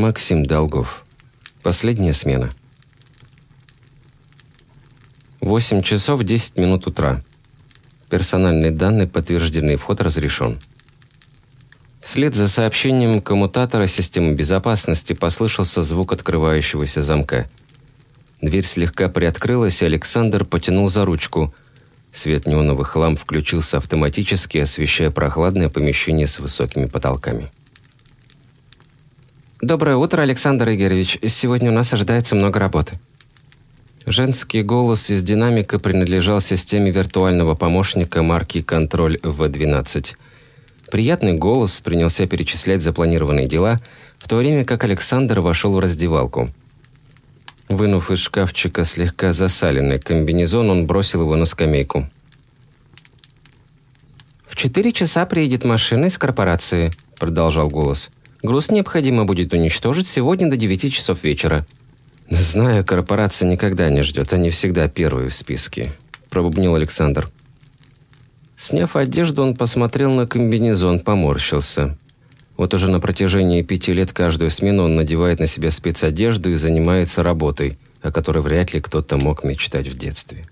Максим Долгов. Последняя смена. 8 часов 10 минут утра. Персональные данные подтверждены, вход разрешен. Вслед за сообщением коммутатора системы безопасности послышался звук открывающегося замка. Дверь слегка приоткрылась, и Александр потянул за ручку. Свет неоновых ламп включился автоматически, освещая прохладное помещение с высокими потолками. «Доброе утро, Александр Игоревич. Сегодня у нас ожидается много работы». Женский голос из динамика принадлежал системе виртуального помощника марки «Контроль В-12». Приятный голос принялся перечислять запланированные дела, в то время как Александр вошел в раздевалку. Вынув из шкафчика слегка засаленный комбинезон, он бросил его на скамейку. «В четыре часа приедет машина из корпорации», — продолжал голос. Груз необходимо будет уничтожить сегодня до 9 часов вечера». «Знаю, корпорация никогда не ждет, они всегда первые в списке», – пробубнил Александр. Сняв одежду, он посмотрел на комбинезон, поморщился. Вот уже на протяжении пяти лет каждую смену он надевает на себя спецодежду и занимается работой, о которой вряд ли кто-то мог мечтать в детстве.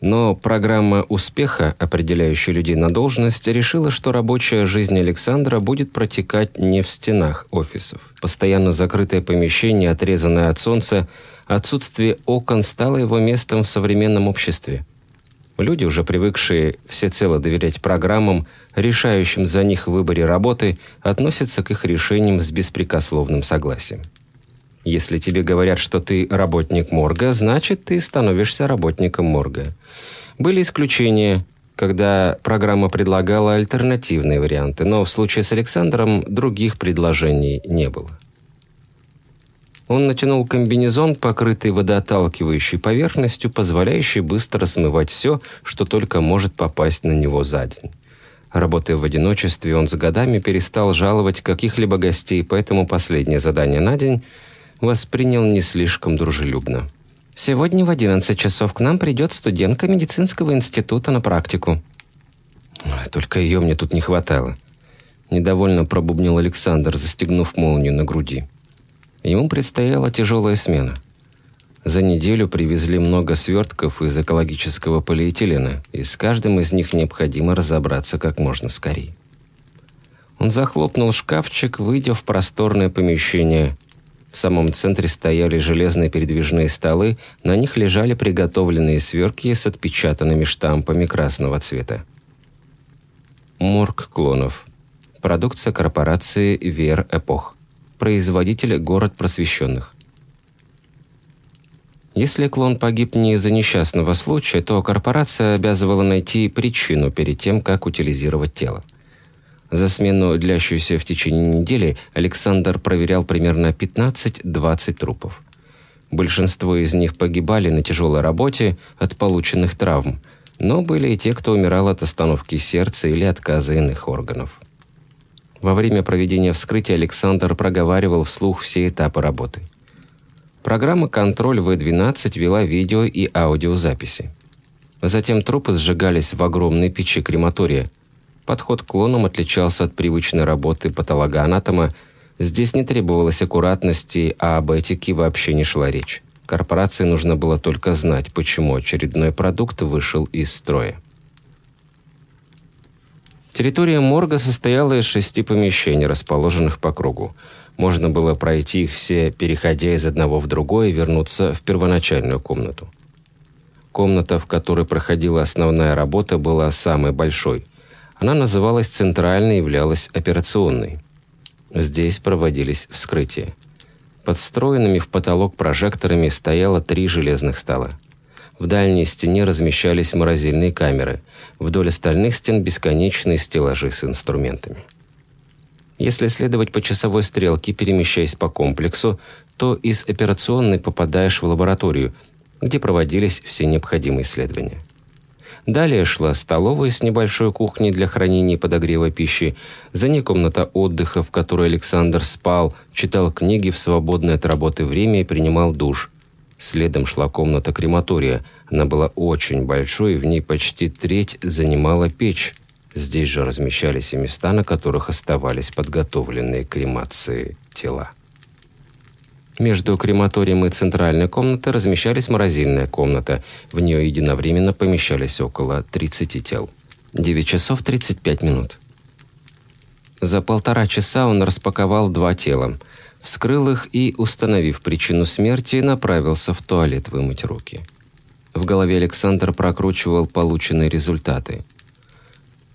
Но программа успеха, определяющая людей на должность, решила, что рабочая жизнь Александра будет протекать не в стенах офисов. Постоянно закрытое помещение, отрезанное от солнца, отсутствие окон стало его местом в современном обществе. Люди, уже привыкшие всецело доверять программам, решающим за них в выборе работы, относятся к их решениям с беспрекословным согласием. Если тебе говорят, что ты работник морга, значит, ты становишься работником морга. Были исключения, когда программа предлагала альтернативные варианты, но в случае с Александром других предложений не было. Он натянул комбинезон, покрытый водоотталкивающей поверхностью, позволяющей быстро смывать все, что только может попасть на него за день. Работая в одиночестве, он с годами перестал жаловать каких-либо гостей, поэтому последнее задание на день – воспринял не слишком дружелюбно. «Сегодня в 11 часов к нам придет студентка медицинского института на практику». «Только ее мне тут не хватало», – недовольно пробубнил Александр, застегнув молнию на груди. Ему предстояла тяжелая смена. За неделю привезли много свертков из экологического полиэтилена, и с каждым из них необходимо разобраться как можно скорее. Он захлопнул шкафчик, выйдя в просторное помещение – в самом центре стояли железные передвижные столы, на них лежали приготовленные сверки с отпечатанными штампами красного цвета. Морг клонов. Продукция корпорации «Вер Эпох». Производитель «Город просвещенных». Если клон погиб не из-за несчастного случая, то корпорация обязывала найти причину перед тем, как утилизировать тело. За смену, длящуюся в течение недели, Александр проверял примерно 15-20 трупов. Большинство из них погибали на тяжелой работе от полученных травм, но были и те, кто умирал от остановки сердца или отказа иных органов. Во время проведения вскрытия Александр проговаривал вслух все этапы работы. Программа «Контроль В-12» вела видео и аудиозаписи. Затем трупы сжигались в огромной печи крематория – Подход к клонам отличался от привычной работы патологоанатома. Здесь не требовалось аккуратности, а об этике вообще не шла речь. Корпорации нужно было только знать, почему очередной продукт вышел из строя. Территория морга состояла из шести помещений, расположенных по кругу. Можно было пройти их все, переходя из одного в другое и вернуться в первоначальную комнату. Комната, в которой проходила основная работа, была самой большой. Она называлась центральной и являлась операционной. Здесь проводились вскрытия. Под встроенными в потолок прожекторами стояло три железных стола. В дальней стене размещались морозильные камеры. Вдоль остальных стен бесконечные стеллажи с инструментами. Если следовать по часовой стрелке, перемещаясь по комплексу, то из операционной попадаешь в лабораторию, где проводились все необходимые исследования. Далее шла столовая с небольшой кухней для хранения и подогрева пищи, за ней комната отдыха, в которой Александр спал, читал книги в свободное от работы время и принимал душ. Следом шла комната крематория. Она была очень большой, в ней почти треть занимала печь. Здесь же размещались и места, на которых оставались подготовленные кремации тела. Между крематорием и центральной комнатой размещались морозильная комната. В нее единовременно помещались около 30 тел. 9 часов 35 минут. За полтора часа он распаковал два тела, вскрыл их и, установив причину смерти, направился в туалет вымыть руки. В голове Александр прокручивал полученные результаты.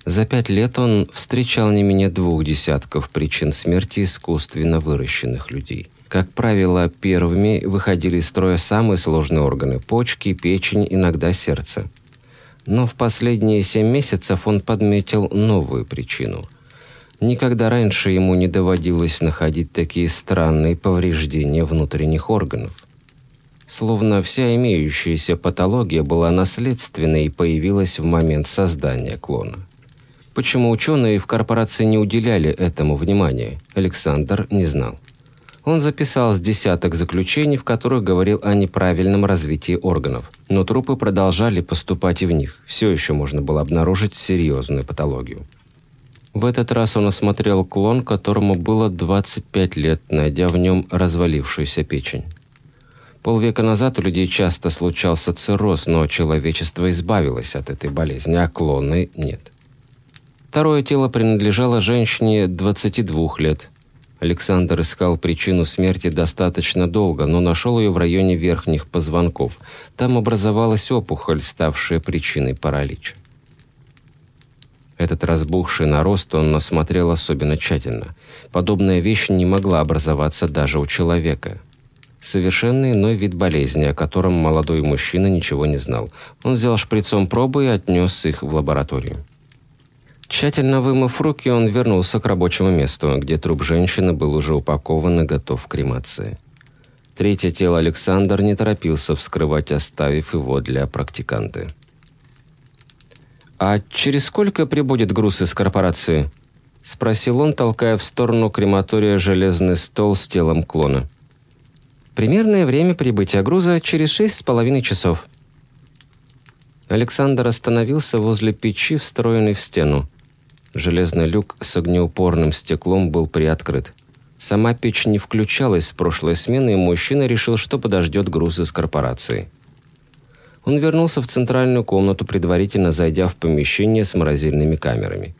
За пять лет он встречал не менее двух десятков причин смерти искусственно выращенных людей. Как правило, первыми выходили из строя самые сложные органы – почки, печень, иногда сердце. Но в последние семь месяцев он подметил новую причину. Никогда раньше ему не доводилось находить такие странные повреждения внутренних органов. Словно вся имеющаяся патология была наследственной и появилась в момент создания клона. Почему ученые в корпорации не уделяли этому внимания, Александр не знал. Он записал с десяток заключений, в которых говорил о неправильном развитии органов. Но трупы продолжали поступать и в них. Все еще можно было обнаружить серьезную патологию. В этот раз он осмотрел клон, которому было 25 лет, найдя в нем развалившуюся печень. Полвека назад у людей часто случался цирроз, но человечество избавилось от этой болезни, а клоны нет. Второе тело принадлежало женщине 22 лет. Александр искал причину смерти достаточно долго, но нашел ее в районе верхних позвонков. Там образовалась опухоль, ставшая причиной паралича. Этот разбухший нарост он осмотрел особенно тщательно. Подобная вещь не могла образоваться даже у человека – Совершенно иной вид болезни, о котором молодой мужчина ничего не знал. Он взял шприцом пробы и отнес их в лабораторию. Тщательно вымыв руки, он вернулся к рабочему месту, где труп женщины был уже упакован и готов к кремации. Третье тело Александр не торопился вскрывать, оставив его для практиканты. «А через сколько прибудет груз из корпорации?» – спросил он, толкая в сторону крематория железный стол с телом клона. Примерное время прибытия груза через шесть с половиной часов. Александр остановился возле печи, встроенной в стену. Железный люк с огнеупорным стеклом был приоткрыт. Сама печь не включалась с прошлой смены, и мужчина решил, что подождет груз из корпорации. Он вернулся в центральную комнату, предварительно зайдя в помещение с морозильными камерами.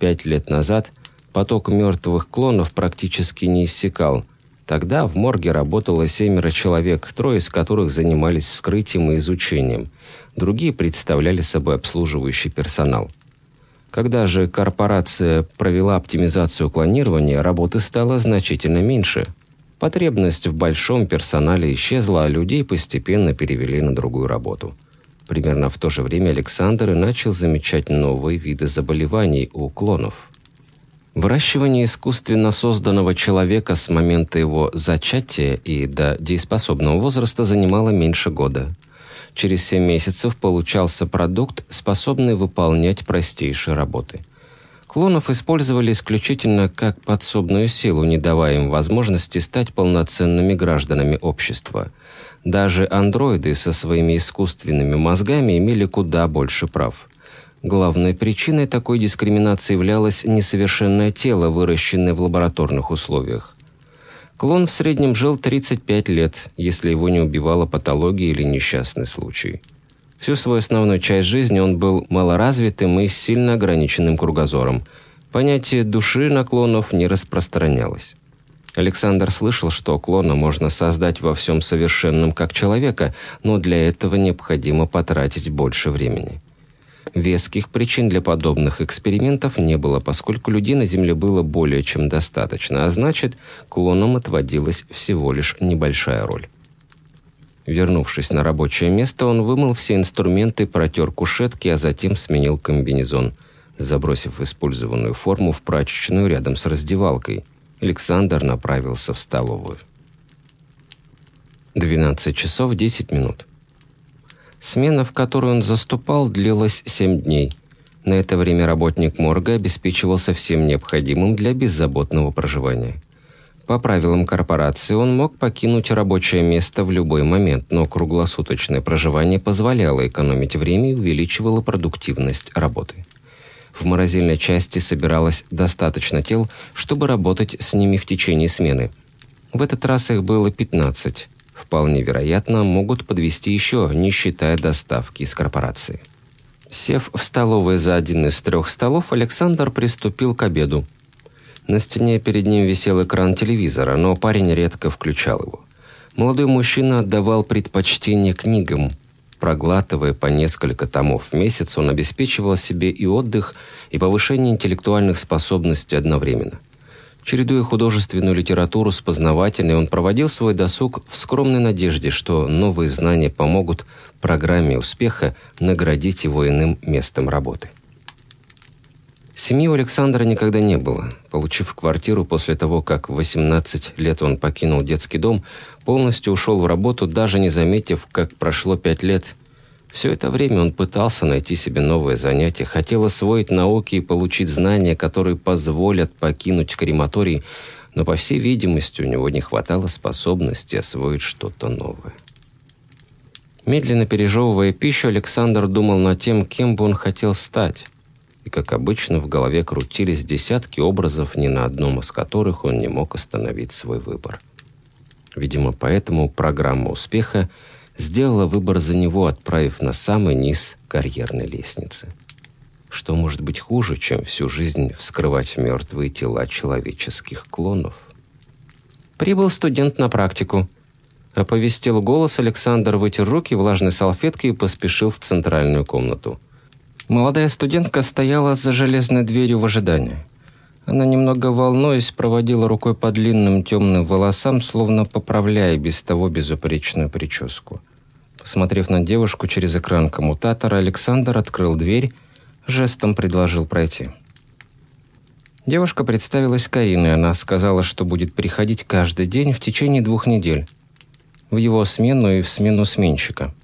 Пять лет назад поток мертвых клонов практически не иссякал – Тогда в морге работало семеро человек, трое из которых занимались вскрытием и изучением. Другие представляли собой обслуживающий персонал. Когда же корпорация провела оптимизацию клонирования, работы стало значительно меньше. Потребность в большом персонале исчезла, а людей постепенно перевели на другую работу. Примерно в то же время Александр и начал замечать новые виды заболеваний у клонов – Выращивание искусственно созданного человека с момента его зачатия и до дееспособного возраста занимало меньше года. Через 7 месяцев получался продукт, способный выполнять простейшие работы. Клонов использовали исключительно как подсобную силу, не давая им возможности стать полноценными гражданами общества. Даже андроиды со своими искусственными мозгами имели куда больше прав – Главной причиной такой дискриминации являлось несовершенное тело, выращенное в лабораторных условиях. Клон в среднем жил 35 лет, если его не убивала патология или несчастный случай. Всю свою основную часть жизни он был малоразвитым и сильно ограниченным кругозором. Понятие души на клонов не распространялось. Александр слышал, что клона можно создать во всем совершенном как человека, но для этого необходимо потратить больше времени. Веских причин для подобных экспериментов не было, поскольку людей на Земле было более чем достаточно, а значит, клонам отводилась всего лишь небольшая роль. Вернувшись на рабочее место, он вымыл все инструменты, протер кушетки, а затем сменил комбинезон, забросив использованную форму в прачечную рядом с раздевалкой. Александр направился в столовую. 12 часов 10 минут. Смена, в которую он заступал, длилась семь дней. На это время работник морга обеспечивался всем необходимым для беззаботного проживания. По правилам корпорации он мог покинуть рабочее место в любой момент, но круглосуточное проживание позволяло экономить время и увеличивало продуктивность работы. В морозильной части собиралось достаточно тел, чтобы работать с ними в течение смены – В этот раз их было 15. Вполне вероятно, могут подвести еще, не считая доставки из корпорации. Сев в столовой за один из трех столов, Александр приступил к обеду. На стене перед ним висел экран телевизора, но парень редко включал его. Молодой мужчина отдавал предпочтение книгам. Проглатывая по несколько томов в месяц, он обеспечивал себе и отдых, и повышение интеллектуальных способностей одновременно – Чередуя художественную литературу с познавательной, он проводил свой досуг в скромной надежде, что новые знания помогут программе успеха наградить его иным местом работы. Семьи у Александра никогда не было. Получив квартиру после того, как в 18 лет он покинул детский дом, полностью ушел в работу, даже не заметив, как прошло 5 лет – все это время он пытался найти себе новое занятие, хотел освоить науки и получить знания, которые позволят покинуть крематорий, но, по всей видимости, у него не хватало способности освоить что-то новое. Медленно пережевывая пищу, Александр думал над тем, кем бы он хотел стать. И, как обычно, в голове крутились десятки образов, ни на одном из которых он не мог остановить свой выбор. Видимо, поэтому программа успеха – сделала выбор за него, отправив на самый низ карьерной лестницы. Что может быть хуже, чем всю жизнь вскрывать мертвые тела человеческих клонов? Прибыл студент на практику. Оповестил голос, Александр вытер руки влажной салфеткой и поспешил в центральную комнату. Молодая студентка стояла за железной дверью в ожидании. Она, немного волнуясь, проводила рукой по длинным темным волосам, словно поправляя без того безупречную прическу. Посмотрев на девушку через экран коммутатора, Александр открыл дверь, жестом предложил пройти. Девушка представилась Кариной. Она сказала, что будет приходить каждый день в течение двух недель. В его смену и в смену сменщика.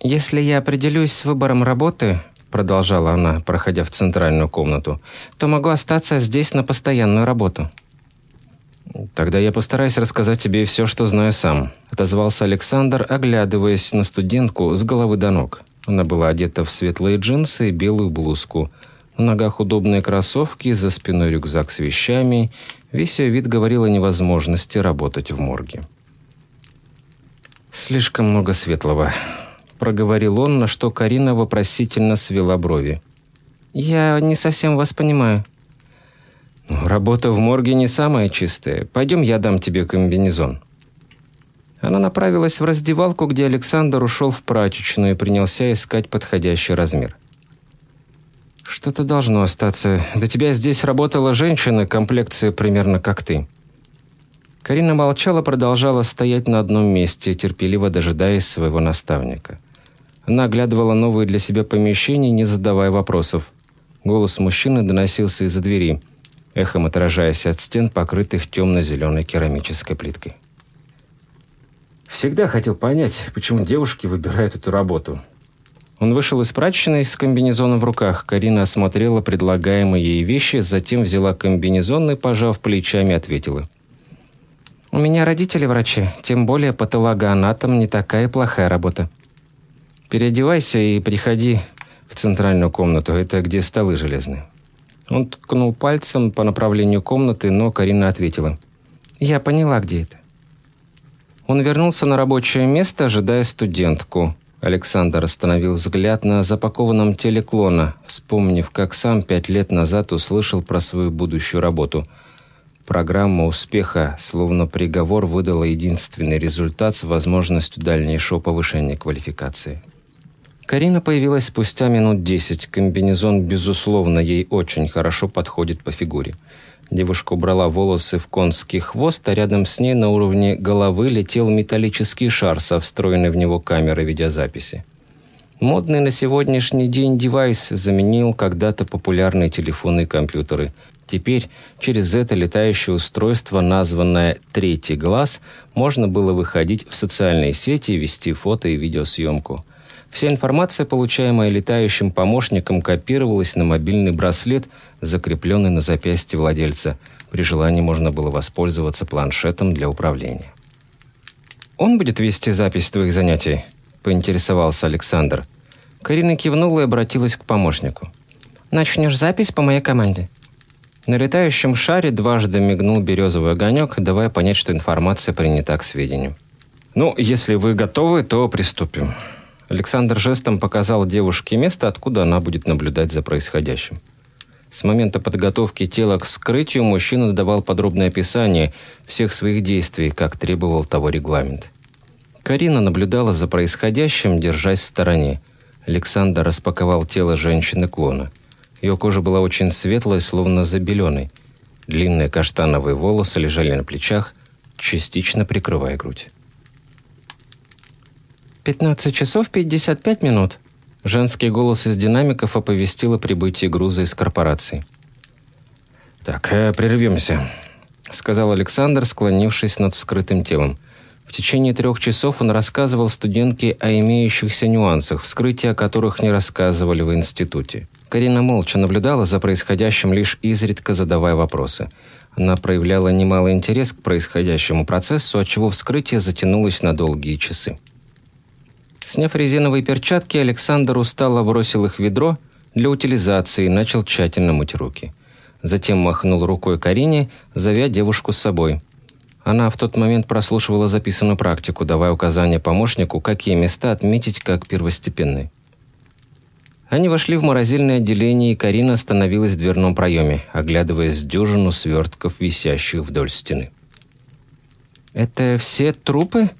«Если я определюсь с выбором работы, продолжала она, проходя в центральную комнату, то могу остаться здесь на постоянную работу. «Тогда я постараюсь рассказать тебе все, что знаю сам», – отозвался Александр, оглядываясь на студентку с головы до ног. Она была одета в светлые джинсы и белую блузку. На ногах удобные кроссовки, за спиной рюкзак с вещами. Весь ее вид говорил о невозможности работать в морге. «Слишком много светлого», проговорил он, на что Карина вопросительно свела брови. «Я не совсем вас понимаю». «Работа в морге не самая чистая. Пойдем, я дам тебе комбинезон». Она направилась в раздевалку, где Александр ушел в прачечную и принялся искать подходящий размер. «Что-то должно остаться. До тебя здесь работала женщина, комплекция примерно как ты». Карина молчала, продолжала стоять на одном месте, терпеливо дожидаясь своего наставника. Она оглядывала новые для себя помещения, не задавая вопросов. Голос мужчины доносился из-за двери, эхом отражаясь от стен, покрытых темно-зеленой керамической плиткой. Всегда хотел понять, почему девушки выбирают эту работу. Он вышел из прачечной с комбинезоном в руках. Карина осмотрела предлагаемые ей вещи, затем взяла комбинезон и, пожав плечами, ответила. «У меня родители врачи, тем более патологоанатом не такая плохая работа». Переодевайся и приходи в центральную комнату, это где столы железные». Он ткнул пальцем по направлению комнаты, но Карина ответила. «Я поняла, где это». Он вернулся на рабочее место, ожидая студентку. Александр остановил взгляд на запакованном теле клона, вспомнив, как сам пять лет назад услышал про свою будущую работу. Программа успеха, словно приговор, выдала единственный результат с возможностью дальнейшего повышения квалификации. Карина появилась спустя минут десять. Комбинезон, безусловно, ей очень хорошо подходит по фигуре. Девушка убрала волосы в конский хвост, а рядом с ней на уровне головы летел металлический шар со встроенной в него камерой видеозаписи. Модный на сегодняшний день девайс заменил когда-то популярные телефоны и компьютеры. Теперь через это летающее устройство, названное «третий глаз», можно было выходить в социальные сети и вести фото и видеосъемку – Вся информация, получаемая летающим помощником, копировалась на мобильный браслет, закрепленный на запястье владельца. При желании можно было воспользоваться планшетом для управления. «Он будет вести запись твоих занятий?» – поинтересовался Александр. Карина кивнула и обратилась к помощнику. «Начнешь запись по моей команде». На летающем шаре дважды мигнул березовый огонек, давая понять, что информация принята к сведению. «Ну, если вы готовы, то приступим». Александр жестом показал девушке место, откуда она будет наблюдать за происходящим. С момента подготовки тела к вскрытию мужчина давал подробное описание всех своих действий, как требовал того регламент. Карина наблюдала за происходящим, держась в стороне. Александр распаковал тело женщины-клона. Ее кожа была очень светлой, словно забеленной. Длинные каштановые волосы лежали на плечах, частично прикрывая грудь. «Пятнадцать часов пятьдесят пять минут», Женский голос из динамиков оповестил о прибытии груза из корпорации. «Так, э, прервемся», — сказал Александр, склонившись над вскрытым телом. В течение трех часов он рассказывал студентке о имеющихся нюансах, вскрытия которых не рассказывали в институте. Карина молча наблюдала за происходящим, лишь изредка задавая вопросы. Она проявляла немалый интерес к происходящему процессу, отчего вскрытие затянулось на долгие часы. Сняв резиновые перчатки, Александр устало бросил их в ведро для утилизации и начал тщательно мыть руки. Затем махнул рукой Карине, зовя девушку с собой. Она в тот момент прослушивала записанную практику, давая указания помощнику, какие места отметить как первостепенные. Они вошли в морозильное отделение, и Карина остановилась в дверном проеме, оглядываясь дюжину свертков, висящих вдоль стены. «Это все трупы?»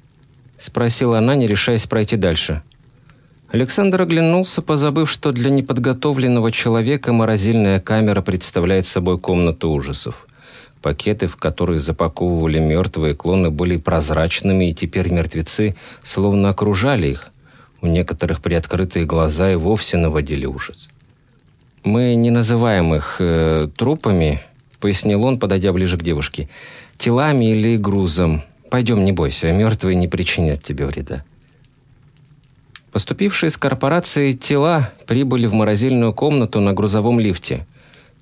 Спросила она, не решаясь пройти дальше. Александр оглянулся, позабыв, что для неподготовленного человека морозильная камера представляет собой комнату ужасов. Пакеты, в которые запаковывали мертвые клоны, были прозрачными, и теперь мертвецы словно окружали их. У некоторых приоткрытые глаза и вовсе наводили ужас. «Мы не называем их э, трупами», — пояснил он, подойдя ближе к девушке, — «телами или грузом. Пойдем, не бойся, мертвые не причинят тебе вреда. Поступившие из корпорации тела прибыли в морозильную комнату на грузовом лифте.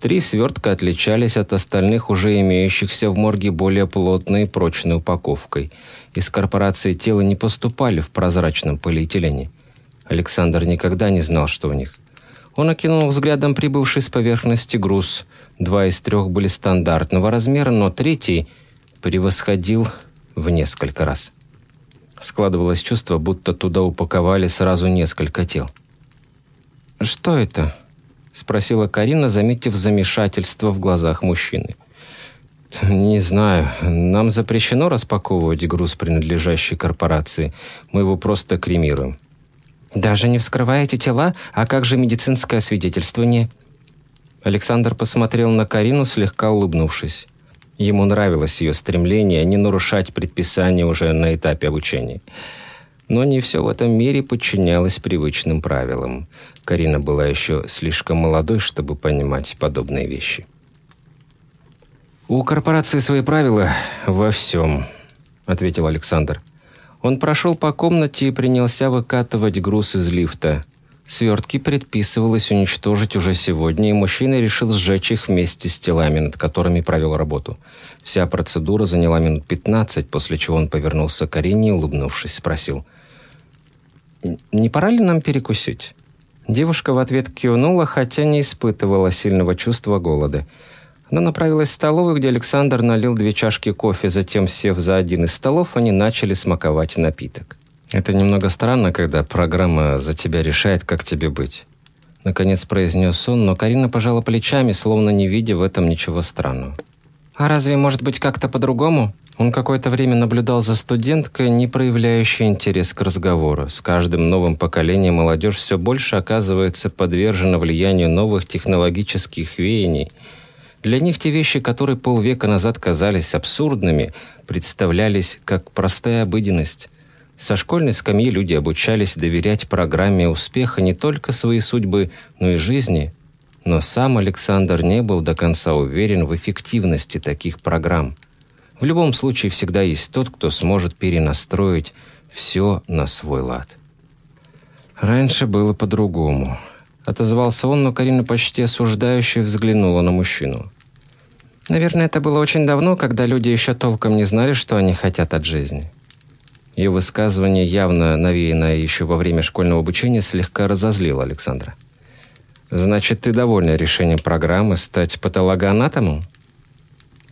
Три свертка отличались от остальных, уже имеющихся в морге более плотной и прочной упаковкой. Из корпорации тела не поступали в прозрачном полиэтилене. Александр никогда не знал, что у них. Он окинул взглядом прибывший с поверхности груз. Два из трех были стандартного размера, но третий превосходил в несколько раз. Складывалось чувство, будто туда упаковали сразу несколько тел. «Что это?» – спросила Карина, заметив замешательство в глазах мужчины. «Не знаю. Нам запрещено распаковывать груз, принадлежащий корпорации. Мы его просто кремируем». «Даже не вскрываете тела? А как же медицинское свидетельствование?» Александр посмотрел на Карину, слегка улыбнувшись. Ему нравилось ее стремление не нарушать предписания уже на этапе обучения. Но не все в этом мире подчинялось привычным правилам. Карина была еще слишком молодой, чтобы понимать подобные вещи. «У корпорации свои правила во всем», — ответил Александр. Он прошел по комнате и принялся выкатывать груз из лифта. Свертки предписывалось уничтожить уже сегодня, и мужчина решил сжечь их вместе с телами, над которыми провел работу. Вся процедура заняла минут 15, после чего он повернулся к Арине и, улыбнувшись, спросил. «Не пора ли нам перекусить?» Девушка в ответ кивнула, хотя не испытывала сильного чувства голода. Она направилась в столовую, где Александр налил две чашки кофе, затем, сев за один из столов, они начали смаковать напиток. «Это немного странно, когда программа за тебя решает, как тебе быть». Наконец произнес он, но Карина пожала плечами, словно не видя в этом ничего странного. «А разве может быть как-то по-другому?» Он какое-то время наблюдал за студенткой, не проявляющей интерес к разговору. С каждым новым поколением молодежь все больше оказывается подвержена влиянию новых технологических веяний. Для них те вещи, которые полвека назад казались абсурдными, представлялись как простая обыденность. Со школьной скамьи люди обучались доверять программе успеха не только своей судьбы, но и жизни. Но сам Александр не был до конца уверен в эффективности таких программ. В любом случае всегда есть тот, кто сможет перенастроить все на свой лад. Раньше было по-другому. Отозвался он, но Карина почти осуждающе взглянула на мужчину. Наверное, это было очень давно, когда люди еще толком не знали, что они хотят от жизни. Ее высказывание, явно навеянное еще во время школьного обучения, слегка разозлило Александра. «Значит, ты довольна решением программы стать патологоанатомом?»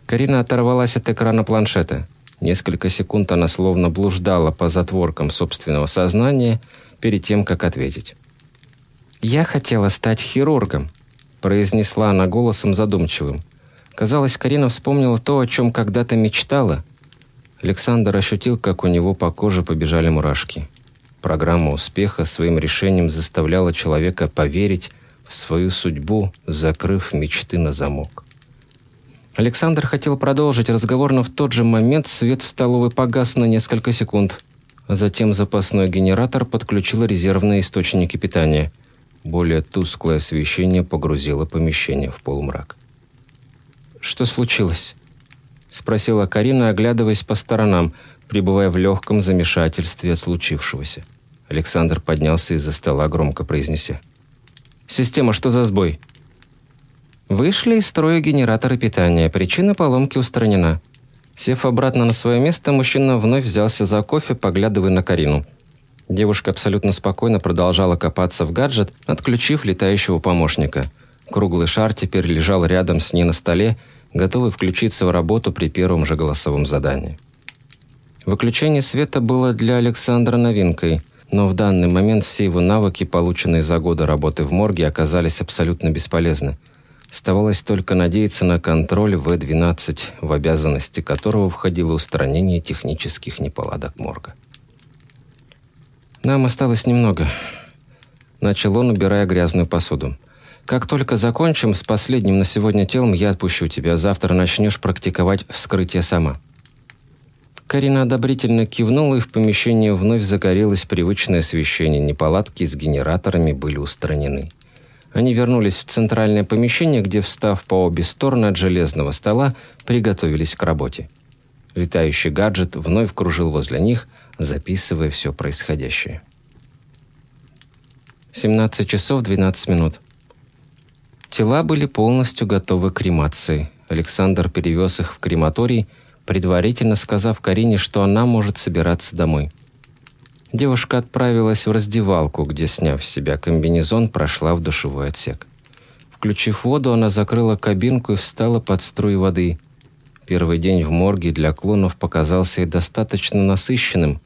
Карина оторвалась от экрана планшета. Несколько секунд она словно блуждала по затворкам собственного сознания перед тем, как ответить. «Я хотела стать хирургом», – произнесла она голосом задумчивым. Казалось, Карина вспомнила то, о чем когда-то мечтала. Александр ощутил, как у него по коже побежали мурашки. Программа успеха своим решением заставляла человека поверить в свою судьбу, закрыв мечты на замок. Александр хотел продолжить разговор, но в тот же момент свет в столовой погас на несколько секунд. Затем запасной генератор подключил резервные источники питания. Более тусклое освещение погрузило помещение в полумрак. «Что случилось?» – спросила Карина, оглядываясь по сторонам, пребывая в легком замешательстве от случившегося. Александр поднялся из-за стола, громко произнеся. «Система, что за сбой?» Вышли из строя генераторы питания. Причина поломки устранена. Сев обратно на свое место, мужчина вновь взялся за кофе, поглядывая на Карину. Девушка абсолютно спокойно продолжала копаться в гаджет, отключив летающего помощника. Круглый шар теперь лежал рядом с ней на столе, готовый включиться в работу при первом же голосовом задании. Выключение света было для Александра новинкой, но в данный момент все его навыки, полученные за годы работы в морге, оказались абсолютно бесполезны. Оставалось только надеяться на контроль В-12, в обязанности которого входило устранение технических неполадок морга. «Нам осталось немного», – начал он, убирая грязную посуду. Как только закончим с последним на сегодня телом, я отпущу тебя. Завтра начнешь практиковать вскрытие сама». Карина одобрительно кивнула, и в помещении вновь загорелось привычное освещение. Неполадки с генераторами были устранены. Они вернулись в центральное помещение, где, встав по обе стороны от железного стола, приготовились к работе. Летающий гаджет вновь кружил возле них, записывая все происходящее. 17 часов 12 минут. Тела были полностью готовы к кремации. Александр перевез их в крематорий, предварительно сказав Карине, что она может собираться домой. Девушка отправилась в раздевалку, где, сняв с себя комбинезон, прошла в душевой отсек. Включив воду, она закрыла кабинку и встала под струи воды. Первый день в морге для клонов показался ей достаточно насыщенным.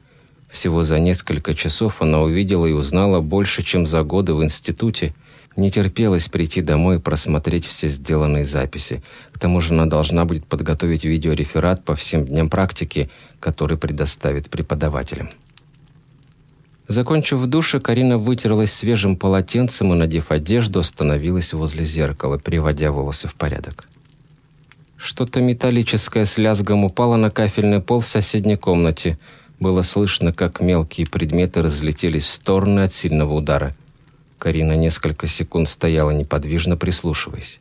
Всего за несколько часов она увидела и узнала больше, чем за годы в институте – не терпелось прийти домой и просмотреть все сделанные записи. К тому же она должна будет подготовить видеореферат по всем дням практики, который предоставит преподавателям. Закончив в душе, Карина вытерлась свежим полотенцем и, надев одежду, остановилась возле зеркала, приводя волосы в порядок. Что-то металлическое с лязгом упало на кафельный пол в соседней комнате. Было слышно, как мелкие предметы разлетелись в стороны от сильного удара – Карина несколько секунд стояла неподвижно, прислушиваясь.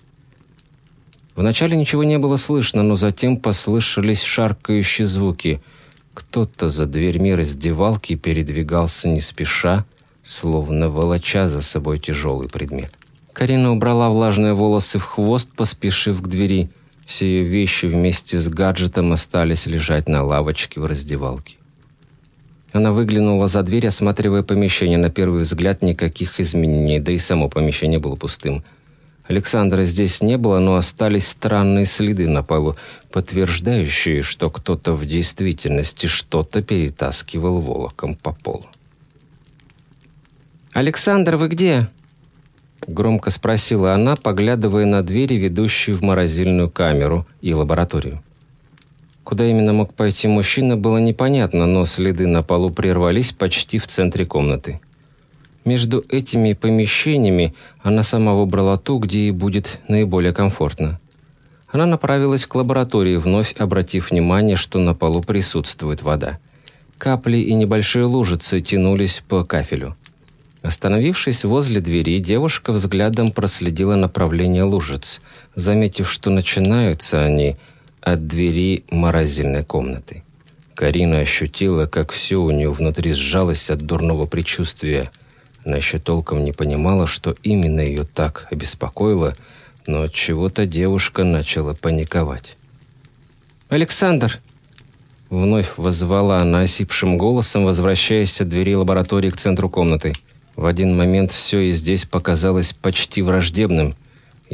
Вначале ничего не было слышно, но затем послышались шаркающие звуки. Кто-то за дверьми раздевалки передвигался не спеша, словно волоча за собой тяжелый предмет. Карина убрала влажные волосы в хвост, поспешив к двери. Все ее вещи вместе с гаджетом остались лежать на лавочке в раздевалке. Она выглянула за дверь, осматривая помещение. На первый взгляд никаких изменений, да и само помещение было пустым. Александра здесь не было, но остались странные следы на полу, подтверждающие, что кто-то в действительности что-то перетаскивал волоком по полу. «Александр, вы где?» Громко спросила она, поглядывая на двери, ведущие в морозильную камеру и лабораторию. Куда именно мог пойти мужчина, было непонятно, но следы на полу прервались почти в центре комнаты. Между этими помещениями она сама выбрала ту, где ей будет наиболее комфортно. Она направилась к лаборатории, вновь обратив внимание, что на полу присутствует вода. Капли и небольшие лужицы тянулись по кафелю. Остановившись возле двери, девушка взглядом проследила направление лужиц, заметив, что начинаются они – от двери морозильной комнаты. Карина ощутила, как все у нее внутри сжалось от дурного предчувствия. Она еще толком не понимала, что именно ее так обеспокоило, но от чего-то девушка начала паниковать. «Александр!» Вновь возвала она осипшим голосом, возвращаясь от двери лаборатории к центру комнаты. В один момент все и здесь показалось почти враждебным.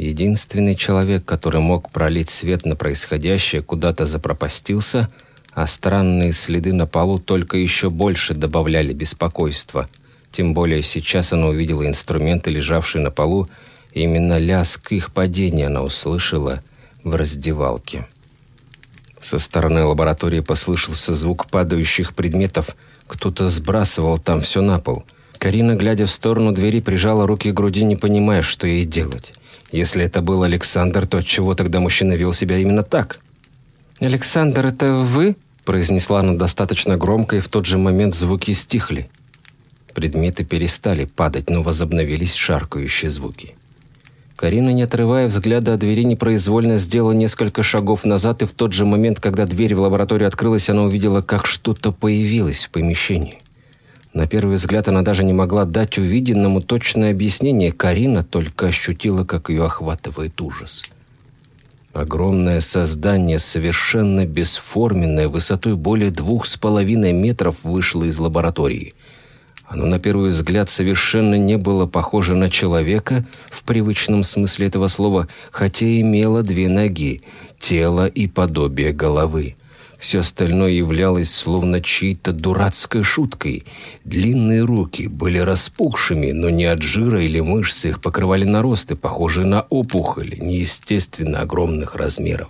Единственный человек, который мог пролить свет на происходящее, куда-то запропастился, а странные следы на полу только еще больше добавляли беспокойства. Тем более сейчас она увидела инструменты, лежавшие на полу, и именно лязг их падения она услышала в раздевалке. Со стороны лаборатории послышался звук падающих предметов. Кто-то сбрасывал там все на пол. Карина, глядя в сторону двери, прижала руки к груди, не понимая, что ей делать. Если это был Александр, то отчего тогда мужчина вел себя именно так? «Александр, это вы?» произнесла она достаточно громко, и в тот же момент звуки стихли. Предметы перестали падать, но возобновились шаркающие звуки. Карина, не отрывая взгляда от двери, непроизвольно сделала несколько шагов назад, и в тот же момент, когда дверь в лабораторию открылась, она увидела, как что-то появилось в помещении. На первый взгляд она даже не могла дать увиденному точное объяснение. Карина только ощутила, как ее охватывает ужас. Огромное создание, совершенно бесформенное, высотой более двух с половиной метров, вышло из лаборатории. Оно на первый взгляд совершенно не было похоже на человека в привычном смысле этого слова, хотя имело две ноги, тело и подобие головы. Все остальное являлось словно чьей-то дурацкой шуткой. Длинные руки были распухшими, но не от жира или мышц их покрывали наросты, похожие на опухоли, неестественно огромных размеров.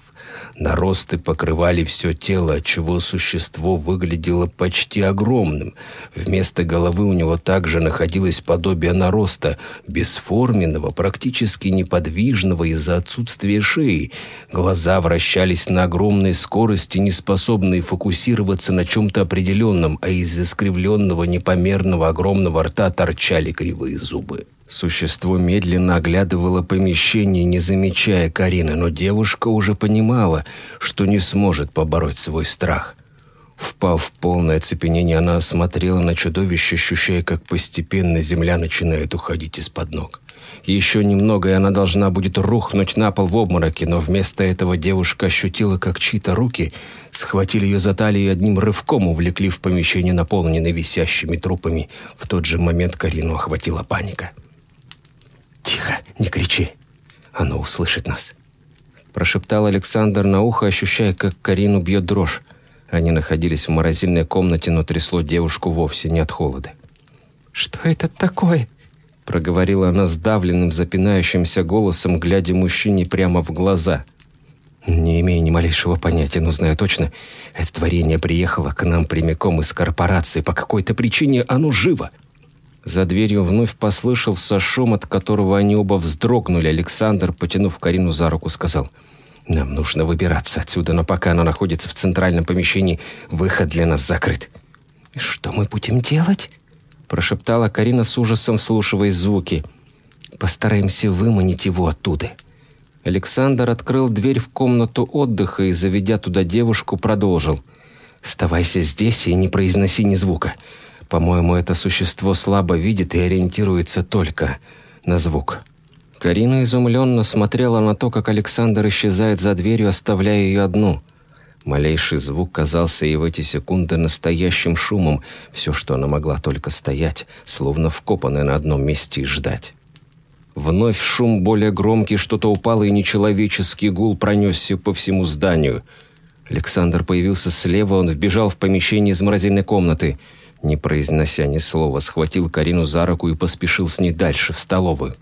Наросты покрывали все тело, отчего существо выглядело почти огромным. Вместо головы у него также находилось подобие нароста, бесформенного, практически неподвижного из-за отсутствия шеи. Глаза вращались на огромной скорости, не способные фокусироваться на чем-то определенном, а из искривленного непомерного огромного рта торчали кривые зубы. Существо медленно оглядывало помещение, не замечая Карины, но девушка уже понимала, что не сможет побороть свой страх. Впав в полное оцепенение, она осмотрела на чудовище, ощущая, как постепенно земля начинает уходить из-под ног. Еще немного, и она должна будет рухнуть на пол в обмороке, но вместо этого девушка ощутила, как чьи-то руки схватили ее за талию и одним рывком увлекли в помещение, наполненное висящими трупами. В тот же момент Карину охватила паника. «Тихо, не кричи. Оно услышит нас», – прошептал Александр на ухо, ощущая, как Карину бьет дрожь. Они находились в морозильной комнате, но трясло девушку вовсе не от холода. «Что это такое?» – проговорила она сдавленным, запинающимся голосом, глядя мужчине прямо в глаза. «Не имея ни малейшего понятия, но знаю точно, это творение приехало к нам прямиком из корпорации. По какой-то причине оно живо». За дверью вновь послышался шум, от которого они оба вздрогнули. Александр, потянув Карину за руку, сказал, «Нам нужно выбираться отсюда, но пока оно находится в центральном помещении, выход для нас закрыт». «И что мы будем делать?» прошептала Карина с ужасом, вслушиваясь звуки. «Постараемся выманить его оттуда». Александр открыл дверь в комнату отдыха и, заведя туда девушку, продолжил. «Оставайся здесь и не произноси ни звука. По-моему, это существо слабо видит и ориентируется только на звук. Карина изумленно смотрела на то, как Александр исчезает за дверью, оставляя ее одну. Малейший звук казался ей в эти секунды настоящим шумом. Все, что она могла только стоять, словно вкопанная на одном месте и ждать. Вновь шум более громкий, что-то упало, и нечеловеческий гул пронесся по всему зданию. Александр появился слева, он вбежал в помещение из морозильной комнаты – не произнося ни слова, схватил Карину за руку и поспешил с ней дальше, в столовую.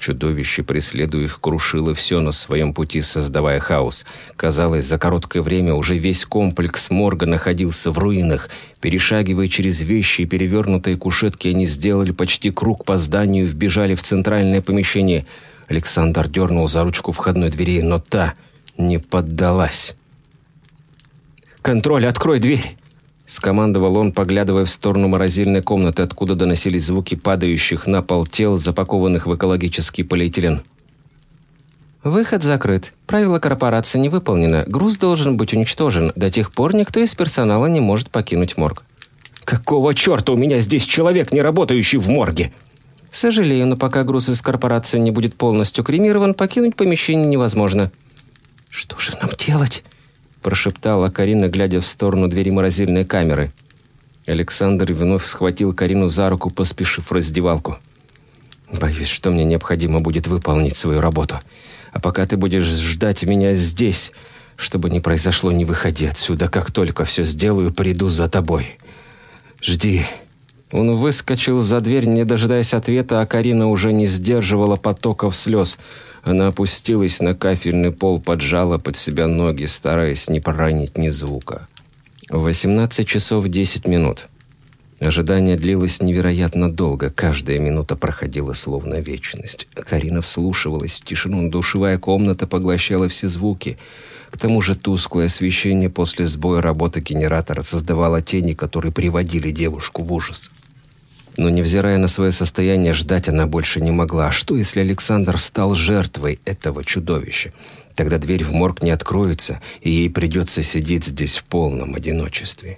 Чудовище, преследуя их, крушило все на своем пути, создавая хаос. Казалось, за короткое время уже весь комплекс морга находился в руинах. Перешагивая через вещи и перевернутые кушетки, они сделали почти круг по зданию и вбежали в центральное помещение. Александр дернул за ручку входной двери, но та не поддалась. «Контроль, открой дверь!» Скомандовал он, поглядывая в сторону морозильной комнаты, откуда доносились звуки падающих на пол тел, запакованных в экологический полиэтилен. «Выход закрыт. Правило корпорации не выполнено. Груз должен быть уничтожен. До тех пор никто из персонала не может покинуть морг». «Какого черта у меня здесь человек, не работающий в морге?» «Сожалею, но пока груз из корпорации не будет полностью кремирован, покинуть помещение невозможно». «Что же нам делать?» Прошептала Карина, глядя в сторону двери морозильной камеры. Александр вновь схватил Карину за руку, поспешив в раздевалку. «Боюсь, что мне необходимо будет выполнить свою работу. А пока ты будешь ждать меня здесь, чтобы не произошло, не выходи отсюда. Как только все сделаю, приду за тобой. Жди». Он выскочил за дверь, не дожидаясь ответа, а Карина уже не сдерживала потоков слез. Она опустилась на кафельный пол, поджала под себя ноги, стараясь не проронить ни звука. 18 часов 10 минут. Ожидание длилось невероятно долго. Каждая минута проходила словно вечность. Карина вслушивалась в тишину. Душевая комната поглощала все звуки. К тому же тусклое освещение после сбоя работы генератора создавало тени, которые приводили девушку в ужас. Но, невзирая на свое состояние, ждать она больше не могла. А что, если Александр стал жертвой этого чудовища? Тогда дверь в морг не откроется, и ей придется сидеть здесь в полном одиночестве.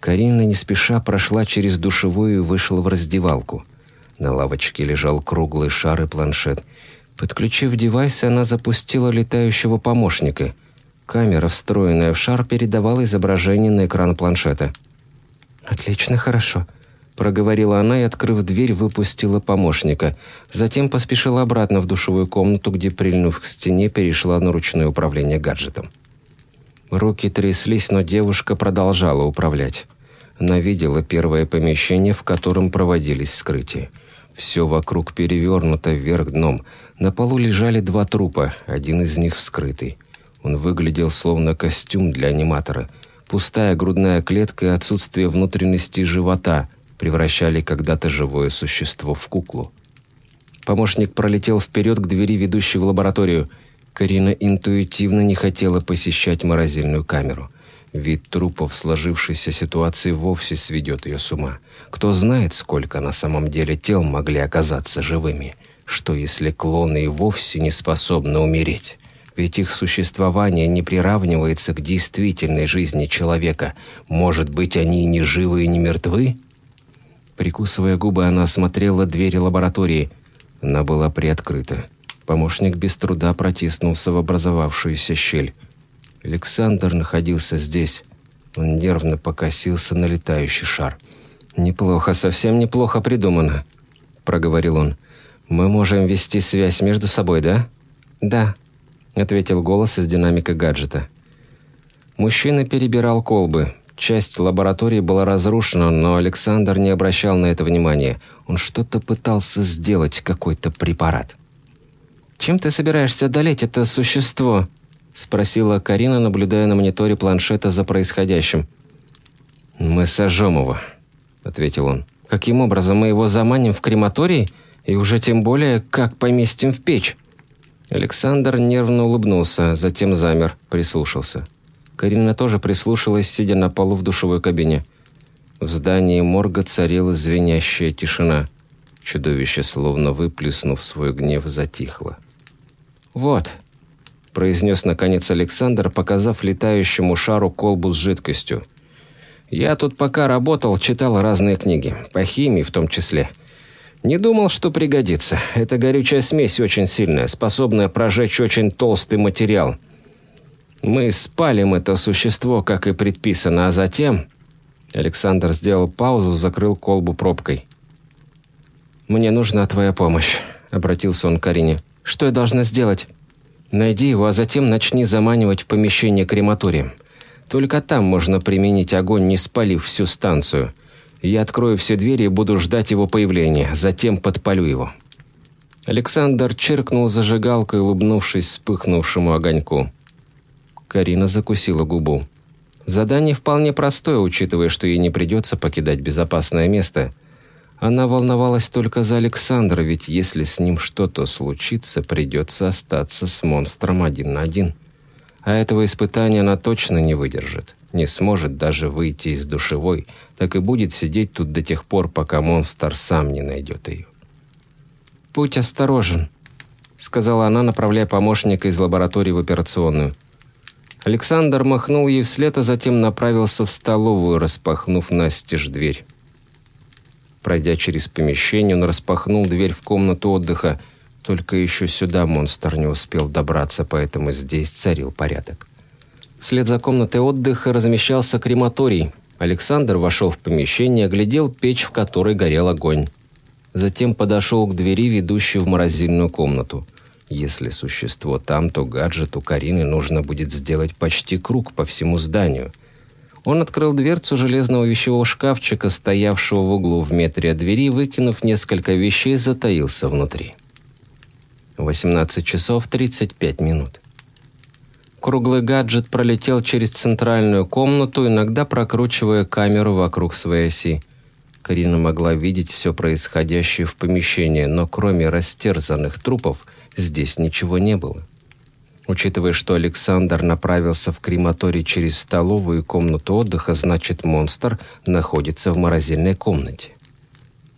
Карина не спеша прошла через душевую и вышла в раздевалку. На лавочке лежал круглый шар и планшет. Подключив девайс, она запустила летающего помощника. Камера, встроенная в шар, передавала изображение на экран планшета. «Отлично, хорошо», проговорила она и, открыв дверь, выпустила помощника. Затем поспешила обратно в душевую комнату, где, прильнув к стене, перешла на ручное управление гаджетом. Руки тряслись, но девушка продолжала управлять. Она видела первое помещение, в котором проводились скрытия. Все вокруг перевернуто вверх дном. На полу лежали два трупа, один из них вскрытый. Он выглядел словно костюм для аниматора. Пустая грудная клетка и отсутствие внутренности живота – превращали когда-то живое существо в куклу. Помощник пролетел вперед к двери, ведущей в лабораторию. Карина интуитивно не хотела посещать морозильную камеру. Вид трупов сложившейся ситуации вовсе сведет ее с ума. Кто знает, сколько на самом деле тел могли оказаться живыми. Что если клоны и вовсе не способны умереть? Ведь их существование не приравнивается к действительной жизни человека. Может быть, они и не живы и не мертвы? Прикусывая губы, она осмотрела двери лаборатории. Она была приоткрыта. Помощник без труда протиснулся в образовавшуюся щель. Александр находился здесь. Он нервно покосился на летающий шар. «Неплохо, совсем неплохо придумано», — проговорил он. «Мы можем вести связь между собой, да?» «Да», — ответил голос из динамика гаджета. Мужчина перебирал колбы. Часть лаборатории была разрушена, но Александр не обращал на это внимания. Он что-то пытался сделать, какой-то препарат. «Чем ты собираешься одолеть это существо?» – спросила Карина, наблюдая на мониторе планшета за происходящим. «Мы сожжем его», – ответил он. «Каким образом мы его заманим в крематорий? И уже тем более, как поместим в печь?» Александр нервно улыбнулся, затем замер, прислушался. Карина тоже прислушалась, сидя на полу в душевой кабине. В здании морга царила звенящая тишина. Чудовище, словно выплеснув свой гнев, затихло. «Вот», – произнес наконец Александр, показав летающему шару колбу с жидкостью. «Я тут пока работал, читал разные книги, по химии в том числе. Не думал, что пригодится. Эта горючая смесь очень сильная, способная прожечь очень толстый материал – мы спалим это существо, как и предписано, а затем...» Александр сделал паузу, закрыл колбу пробкой. «Мне нужна твоя помощь», — обратился он к Карине. «Что я должна сделать?» «Найди его, а затем начни заманивать в помещение крематория. Только там можно применить огонь, не спалив всю станцию. Я открою все двери и буду ждать его появления, затем подпалю его». Александр чиркнул зажигалкой, улыбнувшись вспыхнувшему огоньку. Карина закусила губу. Задание вполне простое, учитывая, что ей не придется покидать безопасное место. Она волновалась только за Александра, ведь если с ним что-то случится, придется остаться с монстром один на один. А этого испытания она точно не выдержит. Не сможет даже выйти из душевой, так и будет сидеть тут до тех пор, пока монстр сам не найдет ее. «Будь осторожен», — сказала она, направляя помощника из лаборатории в операционную. Александр махнул ей вслед, а затем направился в столовую, распахнув настежь дверь. Пройдя через помещение, он распахнул дверь в комнату отдыха. Только еще сюда монстр не успел добраться, поэтому здесь царил порядок. Вслед за комнатой отдыха размещался крематорий. Александр вошел в помещение, глядел печь, в которой горел огонь. Затем подошел к двери, ведущей в морозильную комнату. Если существо там, то гаджету Карины нужно будет сделать почти круг по всему зданию. Он открыл дверцу железного вещевого шкафчика, стоявшего в углу в метре от двери, выкинув несколько вещей, затаился внутри. 18 часов 35 минут. Круглый гаджет пролетел через центральную комнату, иногда прокручивая камеру вокруг своей оси. Карина могла видеть все происходящее в помещении, но кроме растерзанных трупов здесь ничего не было. Учитывая, что Александр направился в крематорий через столовую и комнату отдыха, значит, монстр находится в морозильной комнате.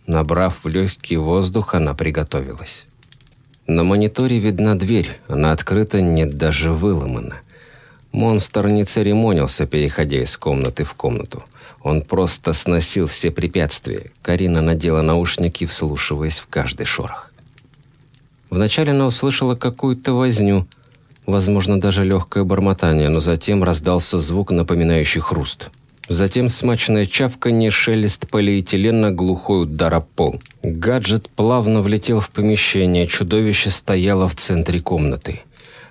Набрав в легкий воздух, она приготовилась. На мониторе видна дверь, она открыта, нет даже выломана. Монстр не церемонился, переходя из комнаты в комнату. Он просто сносил все препятствия. Карина надела наушники, вслушиваясь в каждый шорох. Вначале она услышала какую-то возню, возможно, даже легкое бормотание, но затем раздался звук, напоминающий хруст. Затем смачное чавканье, шелест полиэтилена, глухой удар о пол. Гаджет плавно влетел в помещение, чудовище стояло в центре комнаты.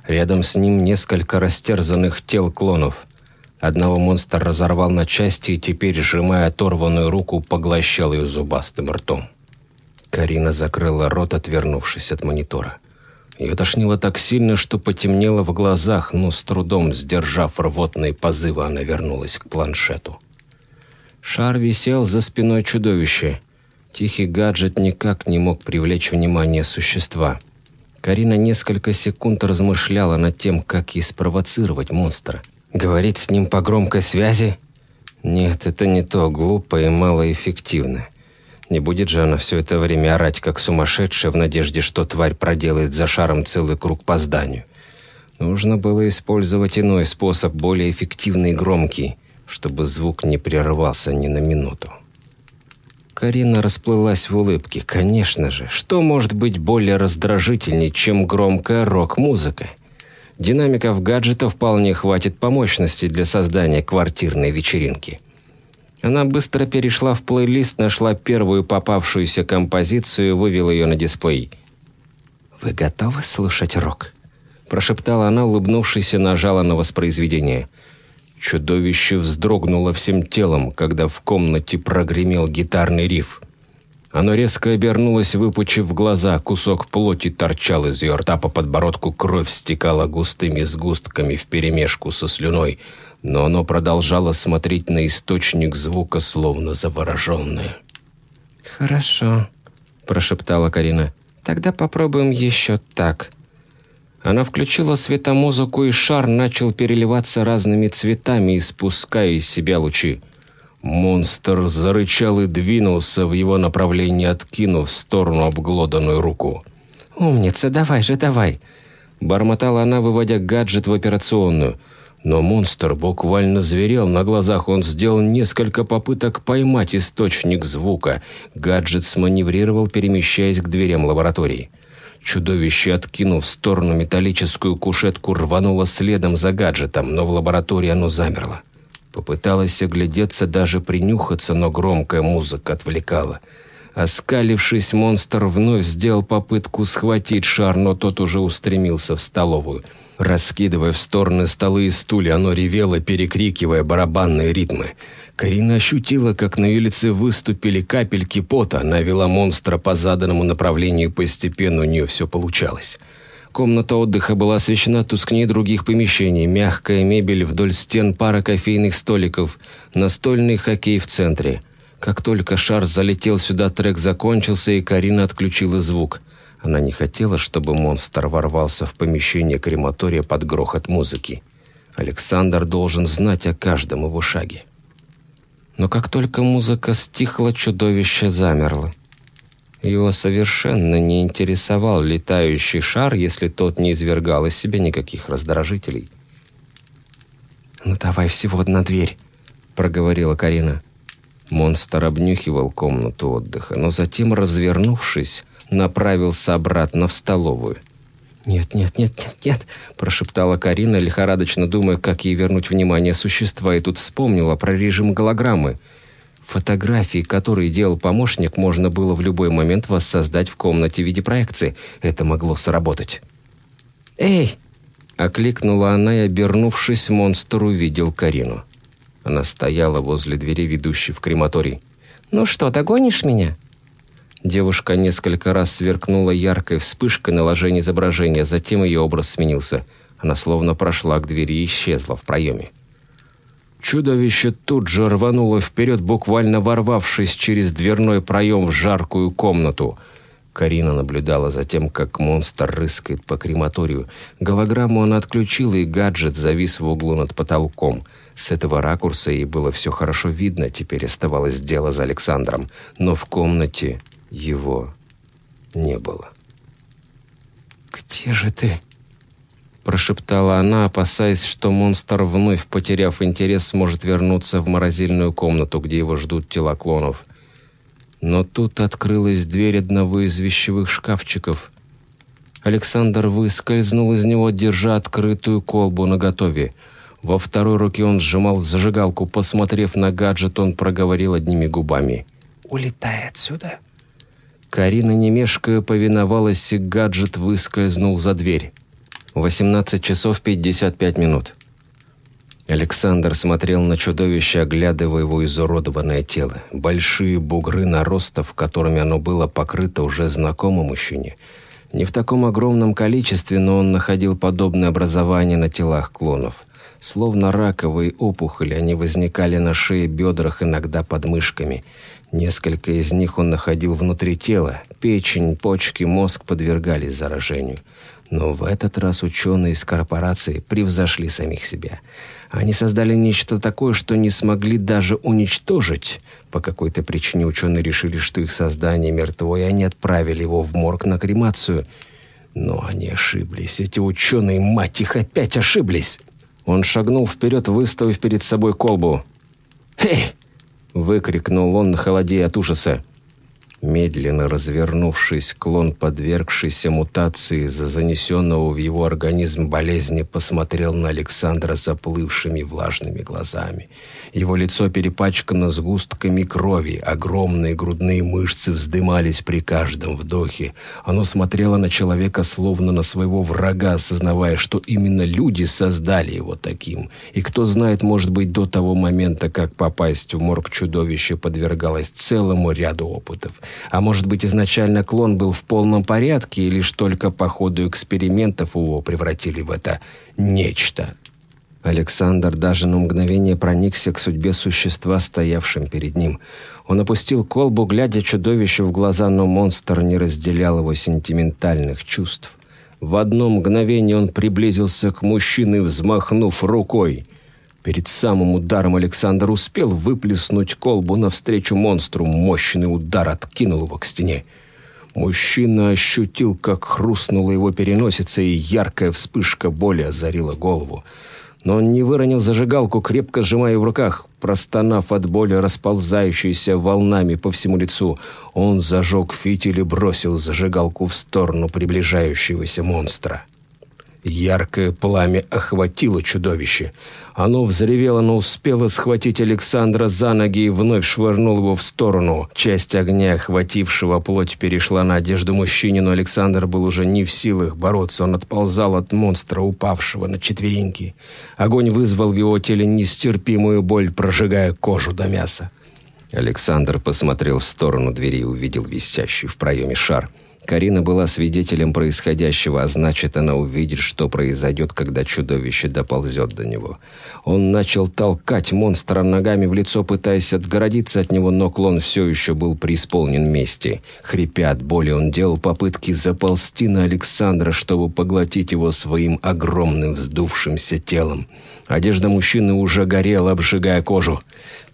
Рядом с ним несколько растерзанных тел клонов. Одного монстр разорвал на части и теперь, сжимая оторванную руку, поглощал ее зубастым ртом. Карина закрыла рот, отвернувшись от монитора. Ее тошнило так сильно, что потемнело в глазах, но с трудом сдержав рвотные позывы, она вернулась к планшету. Шар висел за спиной чудовища. Тихий гаджет никак не мог привлечь внимание существа. Карина несколько секунд размышляла над тем, как ей спровоцировать монстра. Говорить с ним по громкой связи? Нет, это не то, глупо и малоэффективно. Не будет же она все это время орать, как сумасшедшая, в надежде, что тварь проделает за шаром целый круг по зданию. Нужно было использовать иной способ, более эффективный и громкий, чтобы звук не прерывался ни на минуту. Карина расплылась в улыбке. Конечно же, что может быть более раздражительней, чем громкая рок-музыка? Динамиков гаджета вполне хватит по мощности для создания квартирной вечеринки. Она быстро перешла в плейлист, нашла первую попавшуюся композицию вывела ее на дисплей. «Вы готовы слушать рок?» Прошептала она, улыбнувшись и нажала на воспроизведение. Чудовище вздрогнуло всем телом, когда в комнате прогремел гитарный риф. Оно резко обернулось, выпучив глаза. Кусок плоти торчал из ее рта по подбородку, кровь стекала густыми сгустками вперемешку со слюной – но оно продолжало смотреть на источник звука, словно завороженное. «Хорошо», – прошептала Карина. «Тогда попробуем еще так». Она включила светомузыку, и шар начал переливаться разными цветами, испуская из себя лучи. Монстр зарычал и двинулся в его направлении, откинув в сторону обглоданную руку. «Умница, давай же, давай!» Бормотала она, выводя гаджет в операционную – но монстр буквально зверел на глазах. Он сделал несколько попыток поймать источник звука. Гаджет сманеврировал, перемещаясь к дверям лаборатории. Чудовище, откинув в сторону металлическую кушетку, рвануло следом за гаджетом, но в лаборатории оно замерло. Попыталась оглядеться, даже принюхаться, но громкая музыка отвлекала. Оскалившись, монстр вновь сделал попытку схватить шар, но тот уже устремился в столовую – Раскидывая в стороны столы и стулья, оно ревело, перекрикивая барабанные ритмы. Карина ощутила, как на ее лице выступили капельки пота. Она вела монстра по заданному направлению, постепенно у нее все получалось. Комната отдыха была освещена тускнее других помещений. Мягкая мебель вдоль стен, пара кофейных столиков, настольный хоккей в центре. Как только шар залетел сюда, трек закончился, и Карина отключила звук – она не хотела, чтобы монстр ворвался в помещение крематория под грохот музыки. Александр должен знать о каждом его шаге. Но как только музыка стихла, чудовище замерло. Его совершенно не интересовал летающий шар, если тот не извергал из себя никаких раздражителей. «Ну давай всего одна дверь», — проговорила Карина. Монстр обнюхивал комнату отдыха, но затем, развернувшись, направился обратно в столовую. «Нет, нет, нет, нет, нет», – прошептала Карина, лихорадочно думая, как ей вернуть внимание существа, и тут вспомнила про режим голограммы. Фотографии, которые делал помощник, можно было в любой момент воссоздать в комнате в виде проекции. Это могло сработать. «Эй!» – окликнула она и, обернувшись, монстр увидел Карину. Она стояла возле двери, ведущей в крематорий. «Ну что, догонишь меня?» Девушка несколько раз сверкнула яркой вспышкой наложения изображения, затем ее образ сменился. Она словно прошла к двери и исчезла в проеме. Чудовище тут же рвануло вперед, буквально ворвавшись через дверной проем в жаркую комнату. Карина наблюдала за тем, как монстр рыскает по крематорию. Голограмму он отключил, и гаджет завис в углу над потолком. С этого ракурса ей было все хорошо видно, теперь оставалось дело за Александром. Но в комнате его не было. «Где же ты?» Прошептала она, опасаясь, что монстр, вновь потеряв интерес, сможет вернуться в морозильную комнату, где его ждут тела клонов. Но тут открылась дверь одного из вещевых шкафчиков. Александр выскользнул из него, держа открытую колбу наготове. Во второй руке он сжимал зажигалку. Посмотрев на гаджет, он проговорил одними губами. «Улетай отсюда!» Карина, не повиновалась, и гаджет выскользнул за дверь. 18 часов 55 минут. Александр смотрел на чудовище, оглядывая его изуродованное тело. Большие бугры наростов, которыми оно было покрыто, уже знакомо мужчине. Не в таком огромном количестве, но он находил подобное образование на телах клонов. Словно раковые опухоли, они возникали на шее, бедрах, иногда под мышками – Несколько из них он находил внутри тела. Печень, почки, мозг подвергались заражению. Но в этот раз ученые из корпорации превзошли самих себя. Они создали нечто такое, что не смогли даже уничтожить. По какой-то причине ученые решили, что их создание мертво, и они отправили его в морг на кремацию. Но они ошиблись. Эти ученые, мать их, опять ошиблись. Он шагнул вперед, выставив перед собой колбу. «Эй, выкрикнул он, холодея от ужаса. Медленно развернувшись, клон, подвергшийся мутации из-за занесенного в его организм болезни, посмотрел на Александра заплывшими влажными глазами. Его лицо перепачкано сгустками крови, огромные грудные мышцы вздымались при каждом вдохе. Оно смотрело на человека словно на своего врага, осознавая, что именно люди создали его таким. И кто знает, может быть, до того момента, как попасть в морг чудовище подвергалось целому ряду опытов – а может быть, изначально клон был в полном порядке, и лишь только по ходу экспериментов его превратили в это нечто. Александр даже на мгновение проникся к судьбе существа, стоявшим перед ним. Он опустил колбу, глядя чудовищу в глаза, но монстр не разделял его сентиментальных чувств. В одно мгновение он приблизился к мужчине, взмахнув рукой. Перед самым ударом Александр успел выплеснуть колбу навстречу монстру. Мощный удар откинул его к стене. Мужчина ощутил, как хрустнула его переносица, и яркая вспышка боли озарила голову. Но он не выронил зажигалку, крепко сжимая в руках. Простонав от боли, расползающейся волнами по всему лицу, он зажег фитиль и бросил зажигалку в сторону приближающегося монстра. Яркое пламя охватило чудовище. Оно взревело, но успело схватить Александра за ноги и вновь швырнул его в сторону. Часть огня, охватившего плоть, перешла на одежду мужчине, но Александр был уже не в силах бороться. Он отползал от монстра, упавшего на четвереньки. Огонь вызвал в его теле нестерпимую боль, прожигая кожу до мяса. Александр посмотрел в сторону двери и увидел висящий в проеме шар – Карина была свидетелем происходящего, а значит, она увидит, что произойдет, когда чудовище доползет до него. Он начал толкать монстра ногами в лицо, пытаясь отгородиться от него, но клон все еще был преисполнен мести. Хрипя от боли, он делал попытки заползти на Александра, чтобы поглотить его своим огромным вздувшимся телом. Одежда мужчины уже горела, обжигая кожу.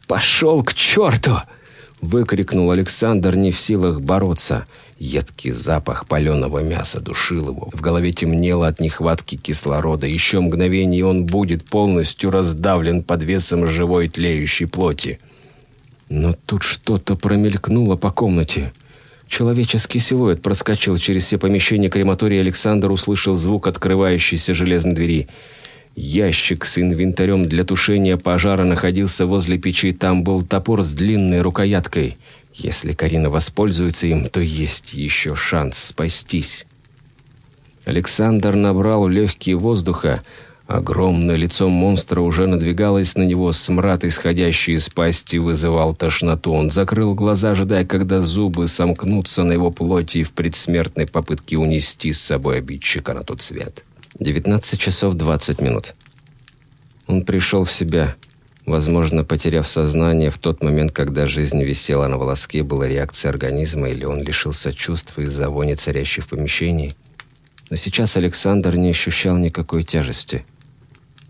«Пошел к черту!» — выкрикнул Александр, не в силах бороться — Едкий запах паленого мяса душил его. В голове темнело от нехватки кислорода. Еще мгновение он будет полностью раздавлен под весом живой тлеющей плоти. Но тут что-то промелькнуло по комнате. Человеческий силуэт проскочил через все помещения крематория. Александр услышал звук открывающейся железной двери. Ящик с инвентарем для тушения пожара находился возле печи. Там был топор с длинной рукояткой. Если Карина воспользуется им, то есть еще шанс спастись. Александр набрал легкие воздуха, Огромное лицо монстра уже надвигалось на него, смрад, исходящий из пасти, вызывал тошноту. Он закрыл глаза, ожидая, когда зубы сомкнутся на его плоти в предсмертной попытке унести с собой обидчика на тот свет. 19 часов 20 минут. Он пришел в себя, возможно, потеряв сознание в тот момент, когда жизнь висела на волоске, была реакция организма, или он лишился чувств из-за вони, царящей в помещении. Но сейчас Александр не ощущал никакой тяжести –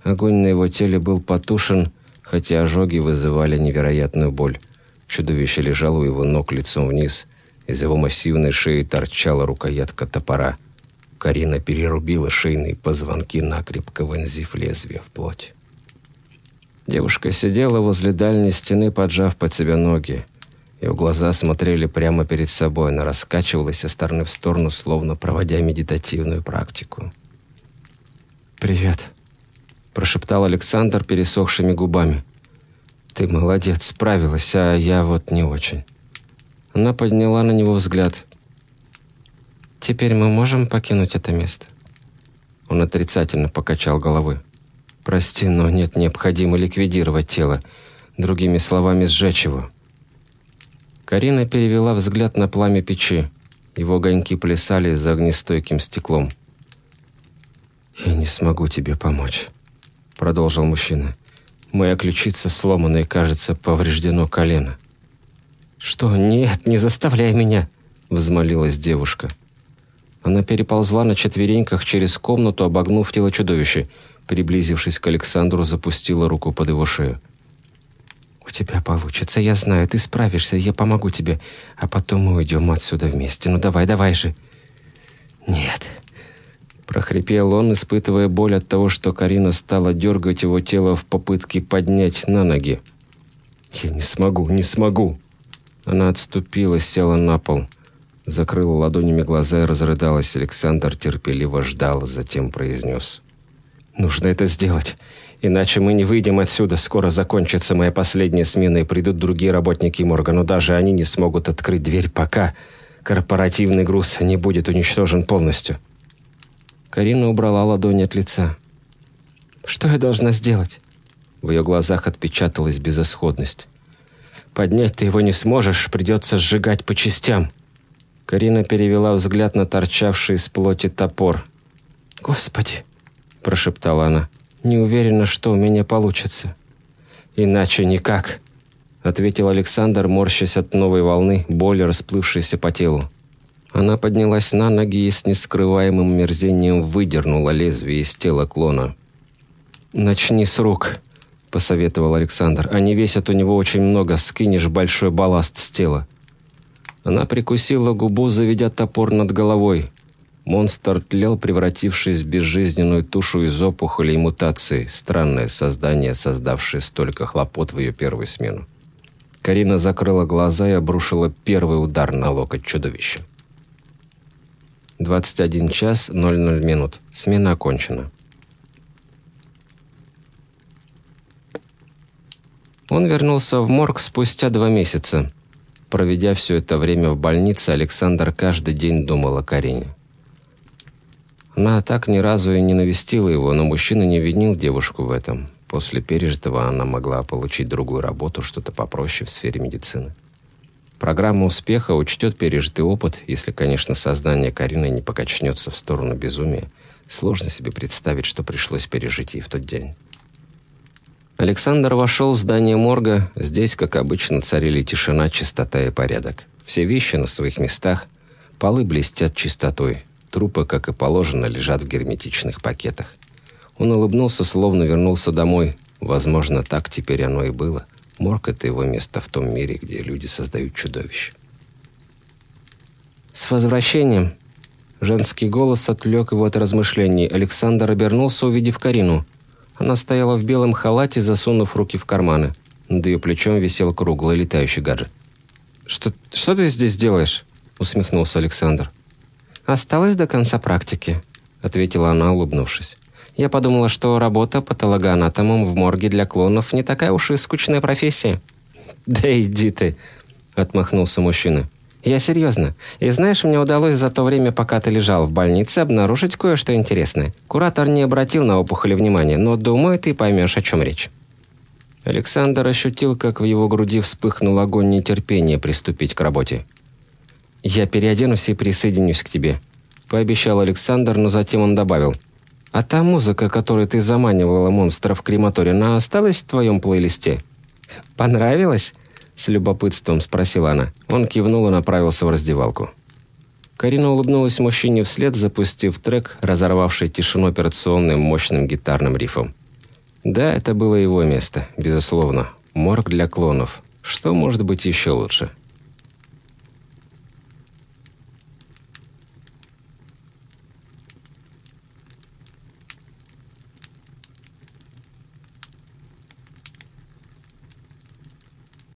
Огонь на его теле был потушен, хотя ожоги вызывали невероятную боль. Чудовище лежало у его ног лицом вниз. Из его массивной шеи торчала рукоятка топора. Карина перерубила шейные позвонки, накрепко вонзив лезвие в плоть. Девушка сидела возле дальней стены, поджав под себя ноги. Ее глаза смотрели прямо перед собой. Она раскачивалась из стороны в сторону, словно проводя медитативную практику. «Привет», – прошептал Александр пересохшими губами. «Ты молодец, справилась, а я вот не очень». Она подняла на него взгляд. «Теперь мы можем покинуть это место?» Он отрицательно покачал головой. «Прости, но нет необходимо ликвидировать тело. Другими словами, сжечь его». Карина перевела взгляд на пламя печи. Его огоньки плясали за огнестойким стеклом. «Я не смогу тебе помочь» продолжил мужчина. «Моя ключица сломана и, кажется, повреждено колено». «Что? Нет, не заставляй меня!» – взмолилась девушка. Она переползла на четвереньках через комнату, обогнув тело чудовища. Приблизившись к Александру, запустила руку под его шею. «У тебя получится, я знаю, ты справишься, я помогу тебе, а потом мы уйдем отсюда вместе. Ну давай, давай же!» «Нет, прохрипел он, испытывая боль от того, что Карина стала дергать его тело в попытке поднять на ноги. «Я не смогу, не смогу!» Она отступила, села на пол, закрыла ладонями глаза и разрыдалась. Александр терпеливо ждал, затем произнес. «Нужно это сделать, иначе мы не выйдем отсюда. Скоро закончится моя последняя смена, и придут другие работники морга, но даже они не смогут открыть дверь, пока корпоративный груз не будет уничтожен полностью». Карина убрала ладонь от лица. «Что я должна сделать?» В ее глазах отпечаталась безысходность. «Поднять ты его не сможешь, придется сжигать по частям». Карина перевела взгляд на торчавший из плоти топор. «Господи!» – прошептала она. «Не уверена, что у меня получится». «Иначе никак», – ответил Александр, морщась от новой волны, боли, расплывшейся по телу. Она поднялась на ноги и с нескрываемым мерзением выдернула лезвие из тела клона. «Начни с рук», – посоветовал Александр. «Они весят у него очень много, скинешь большой балласт с тела». Она прикусила губу, заведя топор над головой. Монстр тлел, превратившись в безжизненную тушу из опухолей и мутаций. Странное создание, создавшее столько хлопот в ее первую смену. Карина закрыла глаза и обрушила первый удар на локоть чудовища. 21 час 00 минут. Смена окончена. Он вернулся в морг спустя два месяца. Проведя все это время в больнице, Александр каждый день думал о Карине. Она так ни разу и не навестила его, но мужчина не винил девушку в этом. После пережитого она могла получить другую работу, что-то попроще в сфере медицины. Программа успеха учтет пережитый опыт, если, конечно, сознание Карины не покачнется в сторону безумия. Сложно себе представить, что пришлось пережить ей в тот день. Александр вошел в здание морга. Здесь, как обычно, царили тишина, чистота и порядок. Все вещи на своих местах. Полы блестят чистотой. Трупы, как и положено, лежат в герметичных пакетах. Он улыбнулся, словно вернулся домой. Возможно, так теперь оно и было. — Морг – это его место в том мире, где люди создают чудовищ. «С возвращением!» Женский голос отвлек его от размышлений. Александр обернулся, увидев Карину. Она стояла в белом халате, засунув руки в карманы. Над ее плечом висел круглый летающий гаджет. «Что, что ты здесь делаешь?» усмехнулся Александр. «Осталось до конца практики», — ответила она, улыбнувшись. «Я подумала, что работа патологоанатомом в морге для клонов не такая уж и скучная профессия». «Да иди ты», — отмахнулся мужчина. «Я серьезно. И знаешь, мне удалось за то время, пока ты лежал в больнице, обнаружить кое-что интересное. Куратор не обратил на опухоли внимания, но, думаю, ты поймешь, о чем речь». Александр ощутил, как в его груди вспыхнул огонь нетерпения приступить к работе. «Я переоденусь и присоединюсь к тебе», – пообещал Александр, но затем он добавил. «А та музыка, которой ты заманивала монстров в крематорий, она осталась в твоем плейлисте?» «Понравилось?» – с любопытством спросила она. Он кивнул и направился в раздевалку. Карина улыбнулась мужчине вслед, запустив трек, разорвавший тишину операционным мощным гитарным рифом. Да, это было его место, безусловно. Морг для клонов. Что может быть еще лучше?»